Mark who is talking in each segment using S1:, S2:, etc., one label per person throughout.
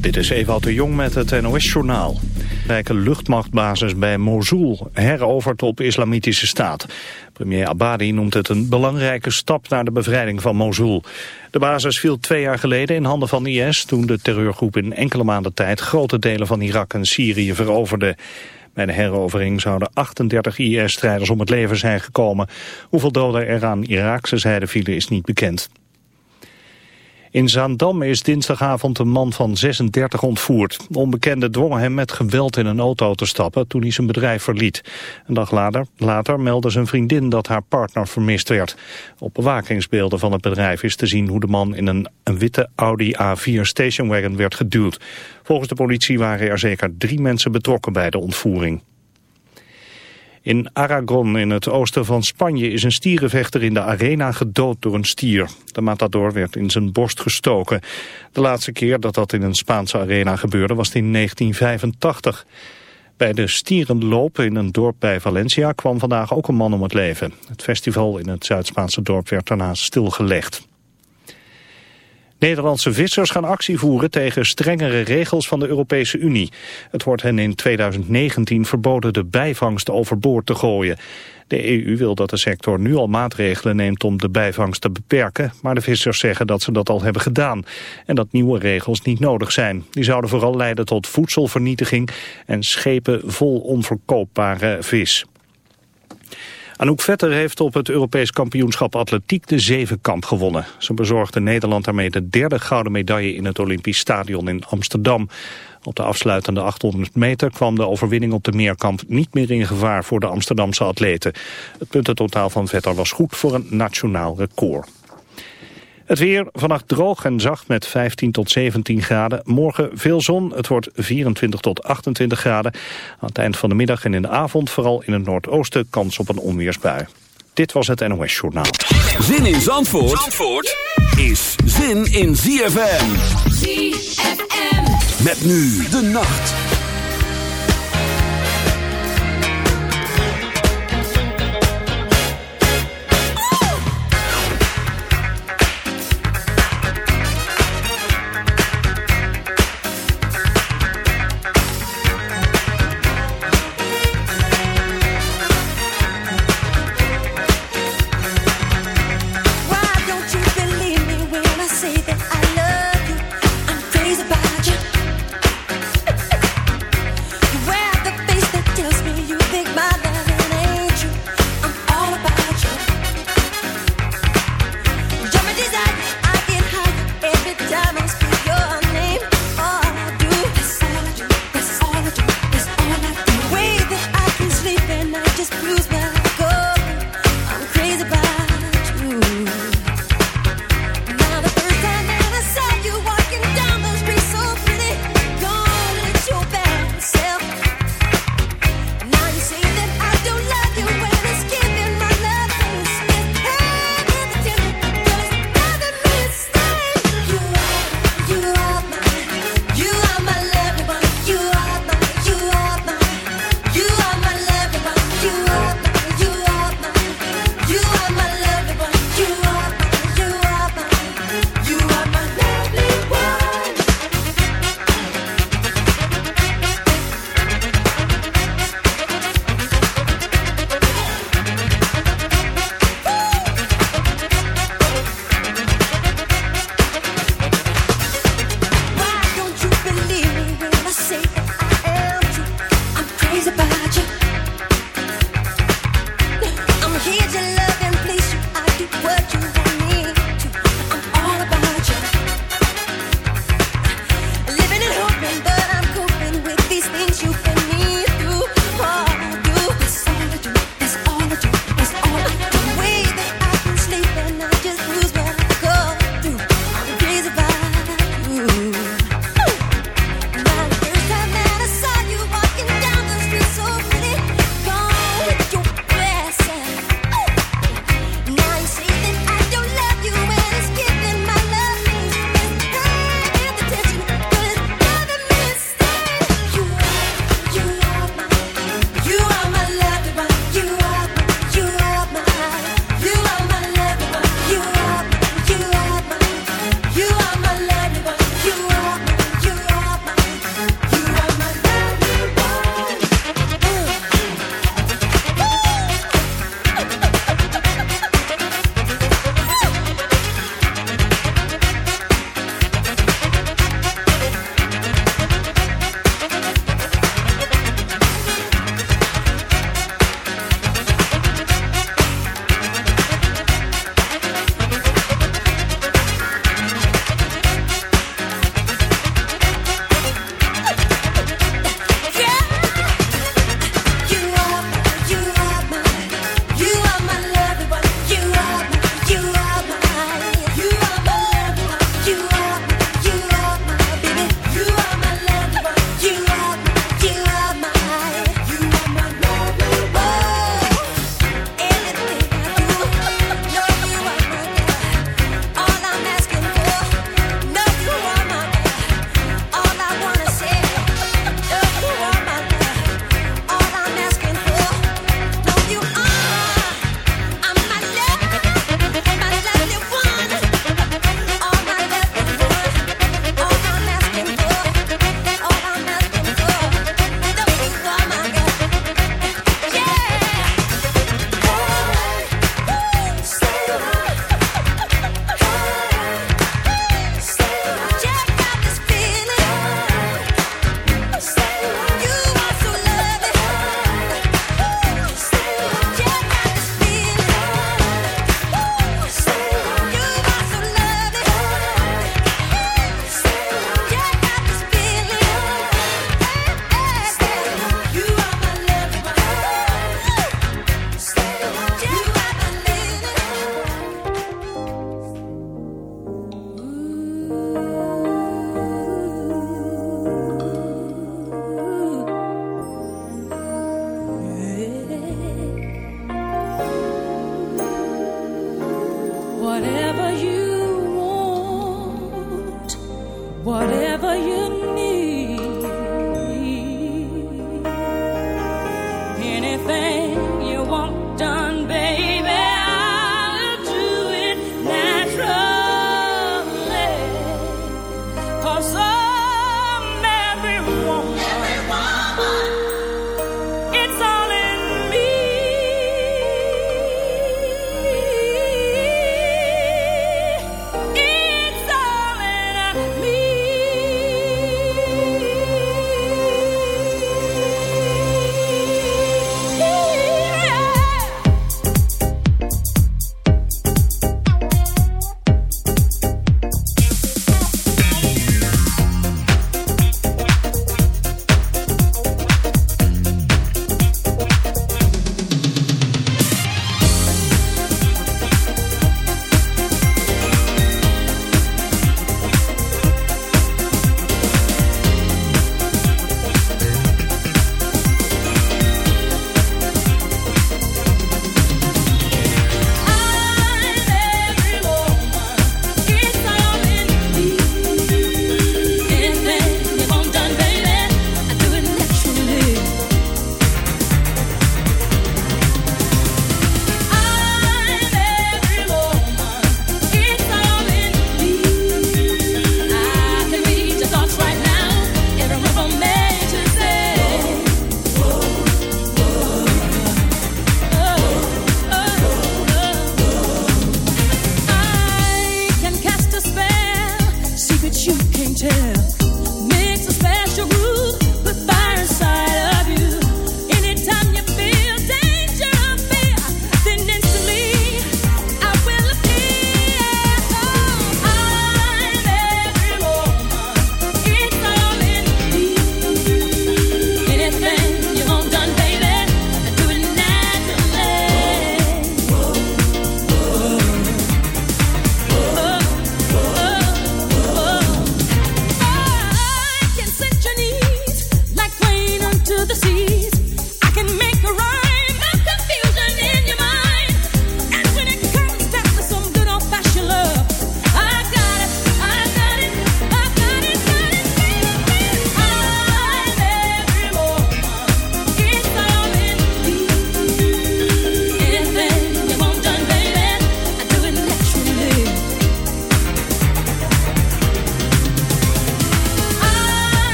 S1: Dit is Ewout de Jong met het NOS-journaal. Rijke luchtmachtbasis bij Mosul heroverd op islamitische staat. Premier Abadi noemt het een belangrijke stap naar de bevrijding van Mosul. De basis viel twee jaar geleden in handen van IS... toen de terreurgroep in enkele maanden tijd grote delen van Irak en Syrië veroverde. Bij de herovering zouden 38 IS-strijders om het leven zijn gekomen. Hoeveel doden er aan Iraakse zijde vielen is niet bekend. In Zaandam is dinsdagavond een man van 36 ontvoerd. Onbekenden dwongen hem met geweld in een auto te stappen toen hij zijn bedrijf verliet. Een dag later, meldde zijn vriendin dat haar partner vermist werd. Op bewakingsbeelden van het bedrijf is te zien hoe de man in een, een witte Audi A4 stationwagon werd geduwd. Volgens de politie waren er zeker drie mensen betrokken bij de ontvoering. In Aragon in het oosten van Spanje is een stierenvechter in de arena gedood door een stier. De matador werd in zijn borst gestoken. De laatste keer dat dat in een Spaanse arena gebeurde was in 1985. Bij de stierenloop in een dorp bij Valencia kwam vandaag ook een man om het leven. Het festival in het Zuid-Spaanse dorp werd daarna stilgelegd. Nederlandse vissers gaan actie voeren tegen strengere regels van de Europese Unie. Het wordt hen in 2019 verboden de bijvangst overboord te gooien. De EU wil dat de sector nu al maatregelen neemt om de bijvangst te beperken, maar de vissers zeggen dat ze dat al hebben gedaan en dat nieuwe regels niet nodig zijn. Die zouden vooral leiden tot voedselvernietiging en schepen vol onverkoopbare vis. Anouk Vetter heeft op het Europees kampioenschap atletiek de zevenkamp gewonnen. Ze bezorgde Nederland daarmee de derde gouden medaille in het Olympisch Stadion in Amsterdam. Op de afsluitende 800 meter kwam de overwinning op de meerkamp niet meer in gevaar voor de Amsterdamse atleten. Het puntentotaal van Vetter was goed voor een nationaal record. Het weer vannacht droog en zacht met 15 tot 17 graden. Morgen veel zon. Het wordt 24 tot 28 graden. Aan het eind van de middag en in de avond vooral in het noordoosten kans op een onweersbui. Dit was het NOS Journaal.
S2: Zin in Zandvoort, Zandvoort is zin in ZFM. ZFM. Met nu de nacht.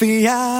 S3: Confiar.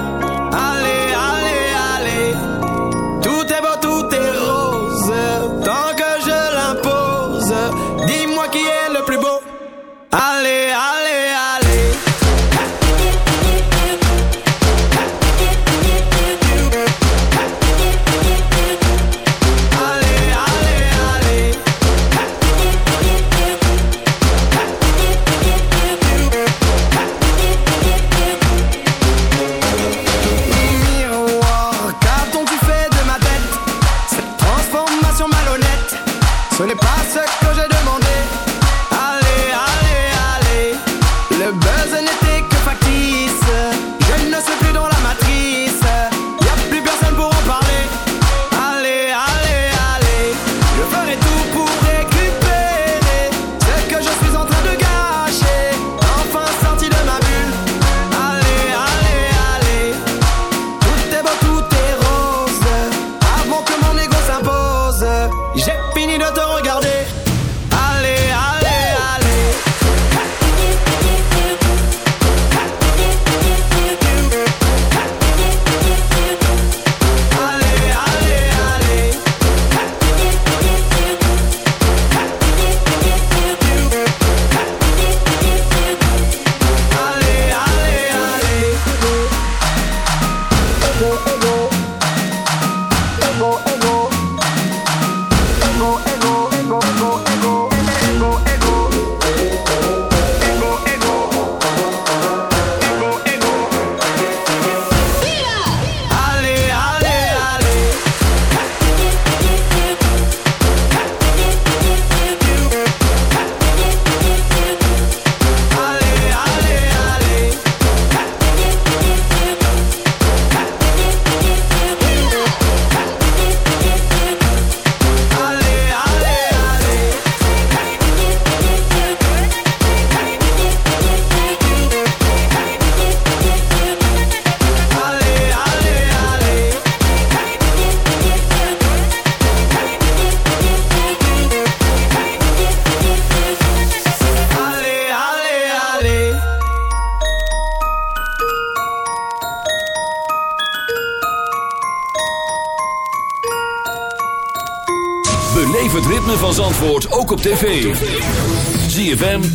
S4: J'ai fini de te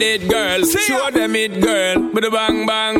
S5: with it, girl. Show them it, girl. With a bang bang.